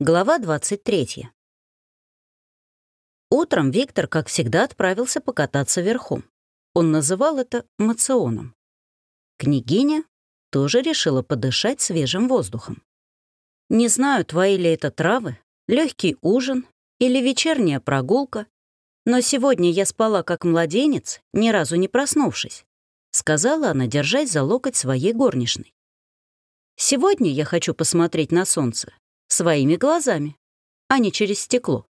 Глава 23. Утром Виктор, как всегда, отправился покататься верхом. Он называл это мационом. Княгиня тоже решила подышать свежим воздухом. Не знаю, твои ли это травы, легкий ужин или вечерняя прогулка, но сегодня я спала как младенец, ни разу не проснувшись, сказала она, держась за локоть своей горничной. Сегодня я хочу посмотреть на солнце своими глазами, а не через стекло.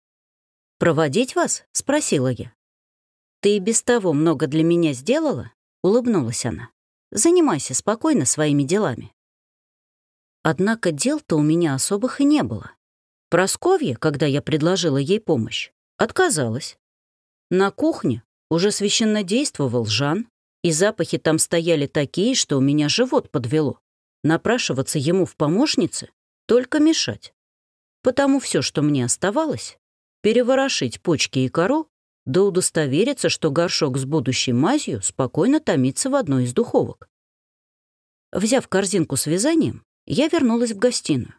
«Проводить вас?» — спросила я. «Ты и без того много для меня сделала?» — улыбнулась она. «Занимайся спокойно своими делами». Однако дел-то у меня особых и не было. Просковья, когда я предложила ей помощь, отказалась. На кухне уже священно действовал Жан, и запахи там стояли такие, что у меня живот подвело. Напрашиваться ему в помощнице только мешать. Потому все, что мне оставалось, переворошить почки и кору, да удостовериться, что горшок с будущей мазью спокойно томится в одной из духовок. Взяв корзинку с вязанием, я вернулась в гостиную.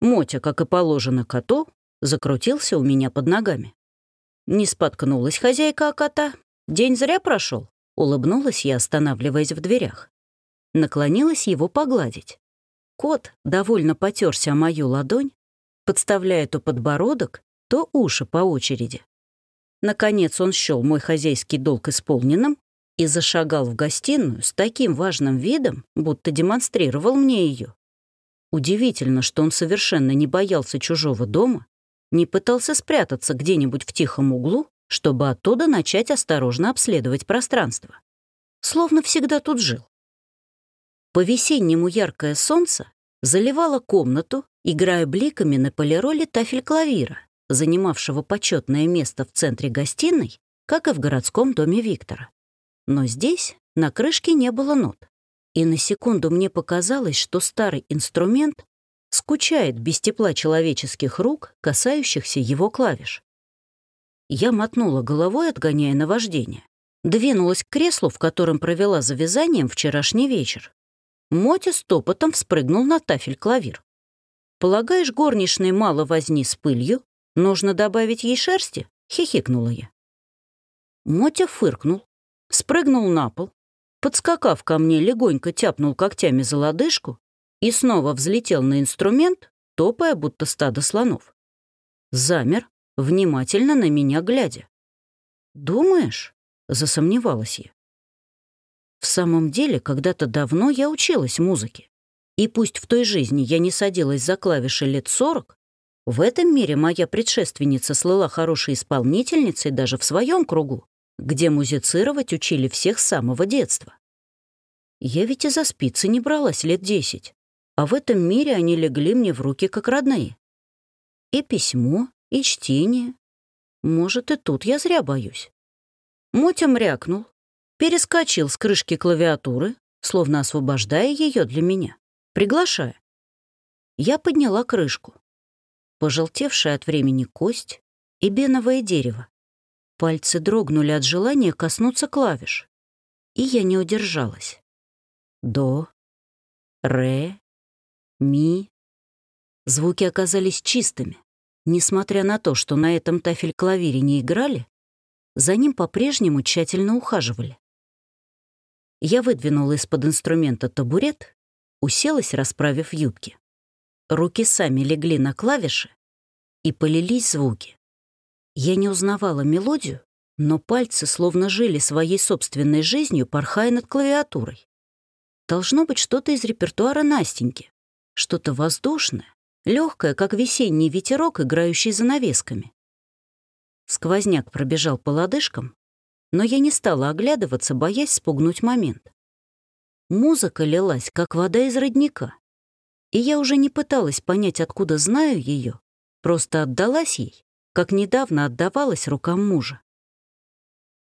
Мотя, как и положено коту, закрутился у меня под ногами. Не споткнулась хозяйка о кота. День зря прошел. Улыбнулась я, останавливаясь в дверях. Наклонилась его погладить. Кот довольно потерся о мою ладонь, подставляя то подбородок, то уши по очереди. Наконец он счел мой хозяйский долг исполненным и зашагал в гостиную с таким важным видом, будто демонстрировал мне ее. Удивительно, что он совершенно не боялся чужого дома, не пытался спрятаться где-нибудь в тихом углу, чтобы оттуда начать осторожно обследовать пространство. Словно всегда тут жил. По-весеннему яркое солнце заливало комнату, играя бликами на полироле тафель клавира, занимавшего почетное место в центре гостиной, как и в городском доме Виктора. Но здесь на крышке не было нот. И на секунду мне показалось, что старый инструмент скучает без тепла человеческих рук, касающихся его клавиш. Я мотнула головой, отгоняя наваждение. Двинулась к креслу, в котором провела за вязанием вчерашний вечер, Мотя с топотом вспрыгнул на тафель-клавир. «Полагаешь, горничной мало возни с пылью? Нужно добавить ей шерсти?» — хихикнула я. Мотя фыркнул, спрыгнул на пол, подскакав ко мне, легонько тяпнул когтями за лодыжку и снова взлетел на инструмент, топая, будто стадо слонов. Замер, внимательно на меня глядя. «Думаешь?» — засомневалась я. В самом деле, когда-то давно я училась музыке. И пусть в той жизни я не садилась за клавиши лет сорок, в этом мире моя предшественница слыла хорошей исполнительницей даже в своем кругу, где музицировать учили всех с самого детства. Я ведь и за спицы не бралась лет десять, а в этом мире они легли мне в руки как родные. И письмо, и чтение. Может, и тут я зря боюсь. Мотя мрякнул, перескочил с крышки клавиатуры, словно освобождая ее для меня, приглашая. Я подняла крышку. Пожелтевшая от времени кость и беновое дерево. Пальцы дрогнули от желания коснуться клавиш. И я не удержалась. До, ре, ми. Звуки оказались чистыми. Несмотря на то, что на этом тафель-клавире не играли, за ним по-прежнему тщательно ухаживали. Я выдвинула из-под инструмента табурет, уселась, расправив юбки. Руки сами легли на клавиши, и полились звуки. Я не узнавала мелодию, но пальцы словно жили своей собственной жизнью, порхая над клавиатурой. Должно быть что-то из репертуара Настеньки, что-то воздушное, легкое, как весенний ветерок, играющий занавесками. Сквозняк пробежал по лодыжкам, но я не стала оглядываться, боясь спугнуть момент. Музыка лилась, как вода из родника, и я уже не пыталась понять, откуда знаю ее, просто отдалась ей, как недавно отдавалась рукам мужа.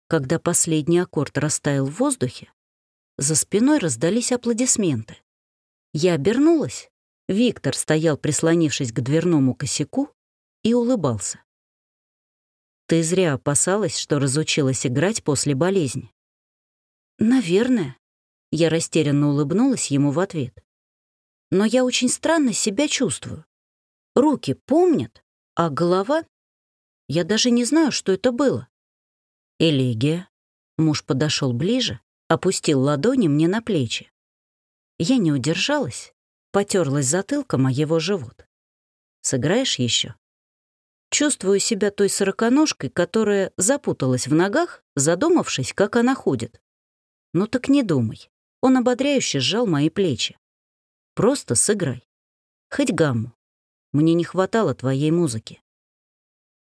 Когда последний аккорд растаял в воздухе, за спиной раздались аплодисменты. Я обернулась. Виктор стоял, прислонившись к дверному косяку, и улыбался. Ты зря опасалась, что разучилась играть после болезни. Наверное. Я растерянно улыбнулась ему в ответ. Но я очень странно себя чувствую. Руки помнят, а голова... Я даже не знаю, что это было. Элегия. Муж подошел ближе, опустил ладони мне на плечи. Я не удержалась, потерлась затылком о его живот. Сыграешь еще? Чувствую себя той сороконожкой, которая запуталась в ногах, задумавшись, как она ходит. Ну так не думай. Он ободряюще сжал мои плечи. Просто сыграй. Хоть гамму. Мне не хватало твоей музыки.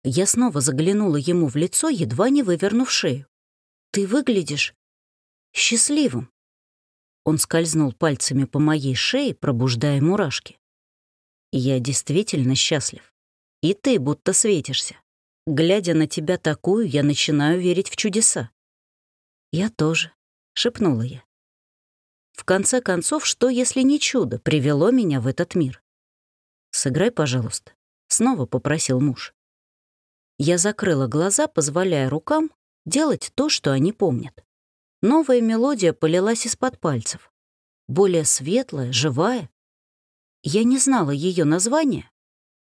Я снова заглянула ему в лицо, едва не вывернув шею. Ты выглядишь счастливым. Он скользнул пальцами по моей шее, пробуждая мурашки. Я действительно счастлив. И ты будто светишься. Глядя на тебя такую, я начинаю верить в чудеса. Я тоже, шепнула я. В конце концов, что, если не чудо, привело меня в этот мир? «Сыграй, пожалуйста», — снова попросил муж. Я закрыла глаза, позволяя рукам делать то, что они помнят. Новая мелодия полилась из-под пальцев. Более светлая, живая. Я не знала ее названия,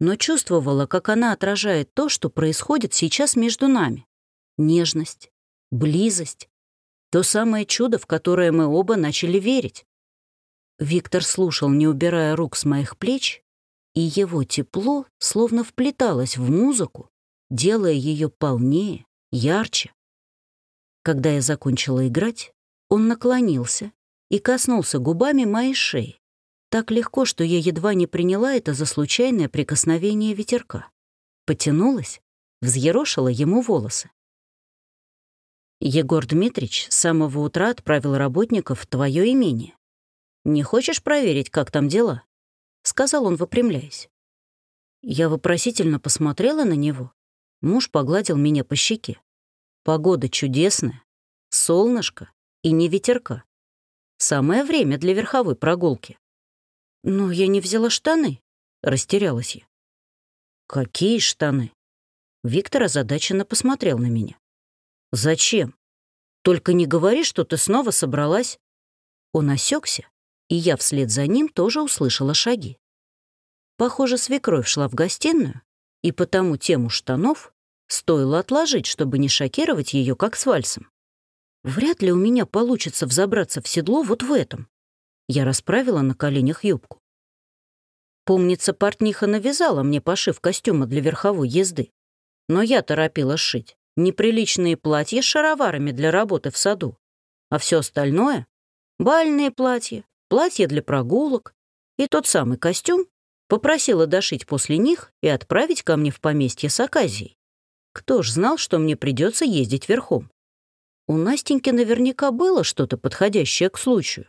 но чувствовала, как она отражает то, что происходит сейчас между нами. Нежность, близость, то самое чудо, в которое мы оба начали верить. Виктор слушал, не убирая рук с моих плеч, и его тепло словно вплеталось в музыку, делая ее полнее, ярче. Когда я закончила играть, он наклонился и коснулся губами моей шеи, так легко, что я едва не приняла это за случайное прикосновение ветерка. Потянулась, взъерошила ему волосы. Егор Дмитрич с самого утра отправил работников в твое имение. «Не хочешь проверить, как там дела?» — сказал он, выпрямляясь. Я вопросительно посмотрела на него. Муж погладил меня по щеке. Погода чудесная, солнышко и не ветерка. Самое время для верховой прогулки. «Но я не взяла штаны», — растерялась я. «Какие штаны?» Виктор озадаченно посмотрел на меня. «Зачем? Только не говори, что ты снова собралась». Он осекся, и я вслед за ним тоже услышала шаги. Похоже, свекровь шла в гостиную, и потому тему штанов стоило отложить, чтобы не шокировать ее как с вальсом. Вряд ли у меня получится взобраться в седло вот в этом. Я расправила на коленях юбку. Помнится, портниха навязала мне пошив костюма для верховой езды. Но я торопила шить неприличные платья с шароварами для работы в саду. А все остальное — бальные платья, платья для прогулок и тот самый костюм попросила дошить после них и отправить ко мне в поместье с оказией. Кто ж знал, что мне придется ездить верхом? У Настеньки наверняка было что-то подходящее к случаю.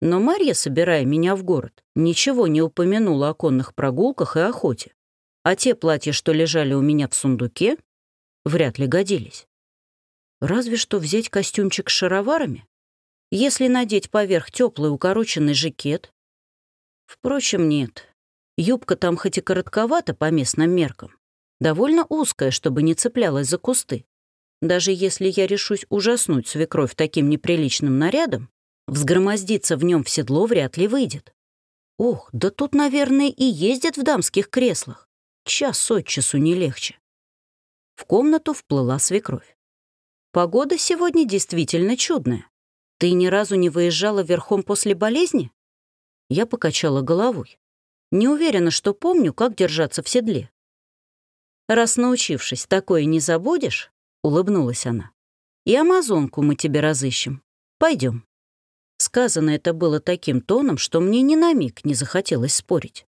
Но Марья, собирая меня в город, ничего не упомянула о конных прогулках и охоте. А те платья, что лежали у меня в сундуке, вряд ли годились. Разве что взять костюмчик с шароварами, если надеть поверх теплый укороченный жакет. Впрочем, нет. Юбка там хоть и коротковата по местным меркам, довольно узкая, чтобы не цеплялась за кусты. Даже если я решусь ужаснуть свекровь таким неприличным нарядом, Взгромоздиться в нем в седло вряд ли выйдет. Ох, да тут, наверное, и ездят в дамских креслах. Час от часу не легче. В комнату вплыла свекровь. Погода сегодня действительно чудная. Ты ни разу не выезжала верхом после болезни? Я покачала головой. Не уверена, что помню, как держаться в седле. Раз научившись, такое не забудешь, улыбнулась она. И амазонку мы тебе разыщем. Пойдем. Сказано это было таким тоном, что мне ни на миг не захотелось спорить.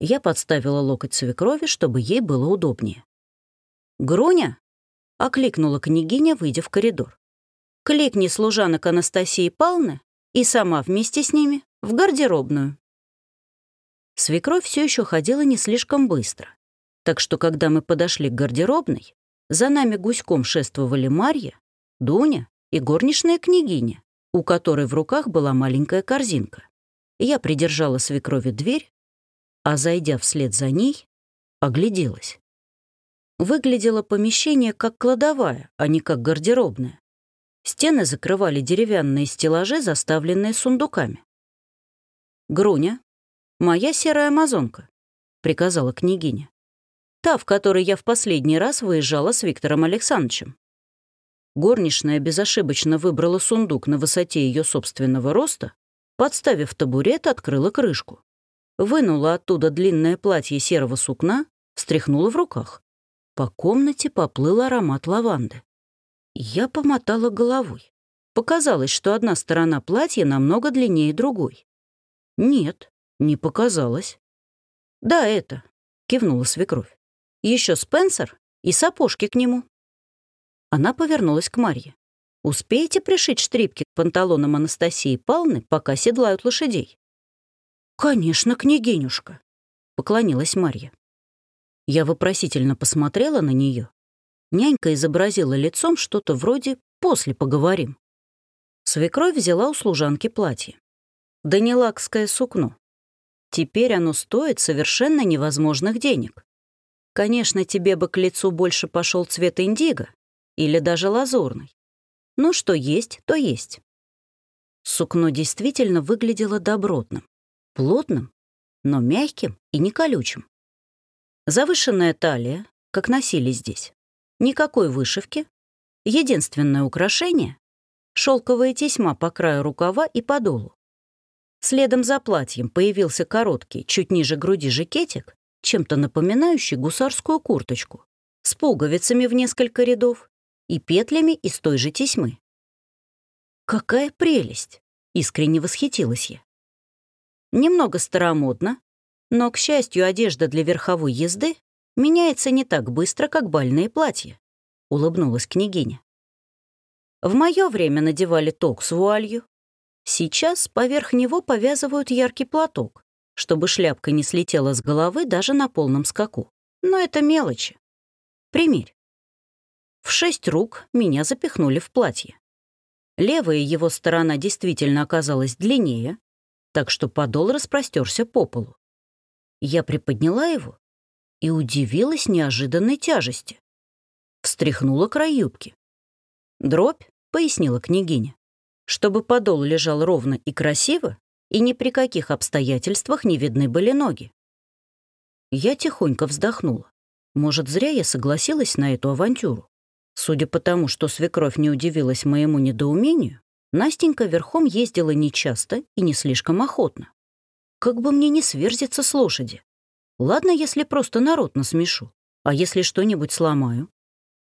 Я подставила локоть свекрови, чтобы ей было удобнее. «Груня!» — окликнула княгиня, выйдя в коридор. «Кликни служанок Анастасии Павловны и сама вместе с ними в гардеробную». Свекровь все еще ходила не слишком быстро, так что, когда мы подошли к гардеробной, за нами гуськом шествовали Марья, Дуня и горничная княгиня, у которой в руках была маленькая корзинка. Я придержала свекрови дверь, а, зайдя вслед за ней, огляделась. Выглядело помещение как кладовая, а не как гардеробная. Стены закрывали деревянные стеллажи, заставленные сундуками. Груня, моя серая амазонка. приказала княгиня. «Та, в которой я в последний раз выезжала с Виктором Александровичем». Горничная безошибочно выбрала сундук на высоте ее собственного роста, подставив табурет, открыла крышку. Вынула оттуда длинное платье серого сукна, встряхнула в руках. По комнате поплыл аромат лаванды. Я помотала головой. Показалось, что одна сторона платья намного длиннее другой. Нет, не показалось. «Да, это», — кивнула свекровь. Еще Спенсер и сапожки к нему». Она повернулась к Марье. «Успеете пришить штрипки к панталонам Анастасии Павловны, пока седлают лошадей?» «Конечно, княгинюшка», — поклонилась Марья. Я вопросительно посмотрела на нее. Нянька изобразила лицом что-то вроде «после поговорим». Свекровь взяла у служанки платье. Данилакское сукно. Теперь оно стоит совершенно невозможных денег. Конечно, тебе бы к лицу больше пошел цвет индиго или даже лазурный. Но что есть, то есть. Сукно действительно выглядело добротным, плотным, но мягким и не колючим. Завышенная талия, как носили здесь. Никакой вышивки. Единственное украшение — шелковая тесьма по краю рукава и подолу. Следом за платьем появился короткий, чуть ниже груди жакетик, чем-то напоминающий гусарскую курточку, с пуговицами в несколько рядов и петлями из той же тесьмы. «Какая прелесть!» — искренне восхитилась я. Немного старомодно, но, к счастью, одежда для верховой езды меняется не так быстро, как бальные платья, — улыбнулась княгиня. В мое время надевали ток с вуалью. Сейчас поверх него повязывают яркий платок, чтобы шляпка не слетела с головы даже на полном скаку. Но это мелочи. Примерь. В шесть рук меня запихнули в платье. Левая его сторона действительно оказалась длиннее, так что подол распростерся по полу. Я приподняла его и удивилась неожиданной тяжести. Встряхнула край юбки. «Дробь», — пояснила княгиня, «чтобы подол лежал ровно и красиво, и ни при каких обстоятельствах не видны были ноги». Я тихонько вздохнула. Может, зря я согласилась на эту авантюру. Судя по тому, что свекровь не удивилась моему недоумению, Настенька верхом ездила нечасто и не слишком охотно. Как бы мне не сверзиться с лошади. Ладно, если просто народ насмешу. А если что-нибудь сломаю?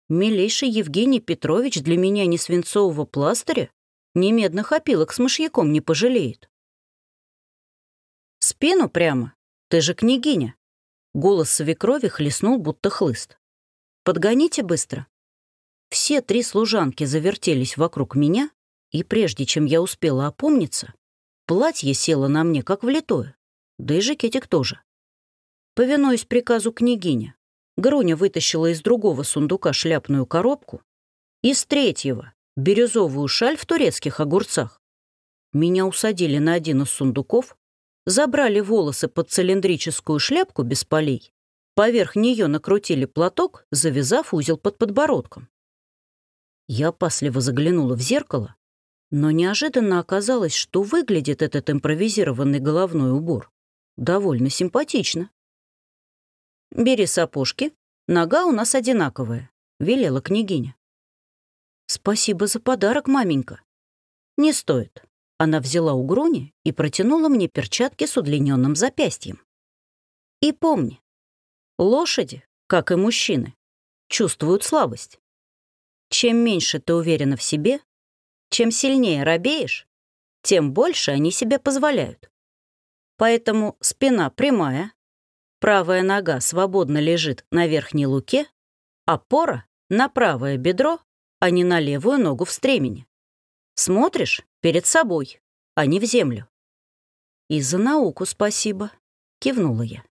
Милейший Евгений Петрович для меня ни свинцового пластыря, ни медных опилок с мышьяком не пожалеет. Спину прямо. Ты же княгиня. Голос свекрови хлестнул, будто хлыст. Подгоните быстро. Все три служанки завертелись вокруг меня, и прежде чем я успела опомниться, Платье село на мне, как влитое. Да и жакетик тоже. Повинуясь приказу княгиня, Груня вытащила из другого сундука шляпную коробку, из третьего — бирюзовую шаль в турецких огурцах. Меня усадили на один из сундуков, забрали волосы под цилиндрическую шляпку без полей, поверх нее накрутили платок, завязав узел под подбородком. Я опасливо заглянула в зеркало но неожиданно оказалось, что выглядит этот импровизированный головной убор довольно симпатично. «Бери сапожки, нога у нас одинаковая», — велела княгиня. «Спасибо за подарок, маменька». «Не стоит». Она взяла у Груни и протянула мне перчатки с удлиненным запястьем. «И помни, лошади, как и мужчины, чувствуют слабость. Чем меньше ты уверена в себе, чем сильнее робеешь, тем больше они себе позволяют. Поэтому спина прямая, правая нога свободно лежит на верхней луке, опора на правое бедро, а не на левую ногу в стремени. Смотришь перед собой, а не в землю. «И за науку спасибо», — кивнула я.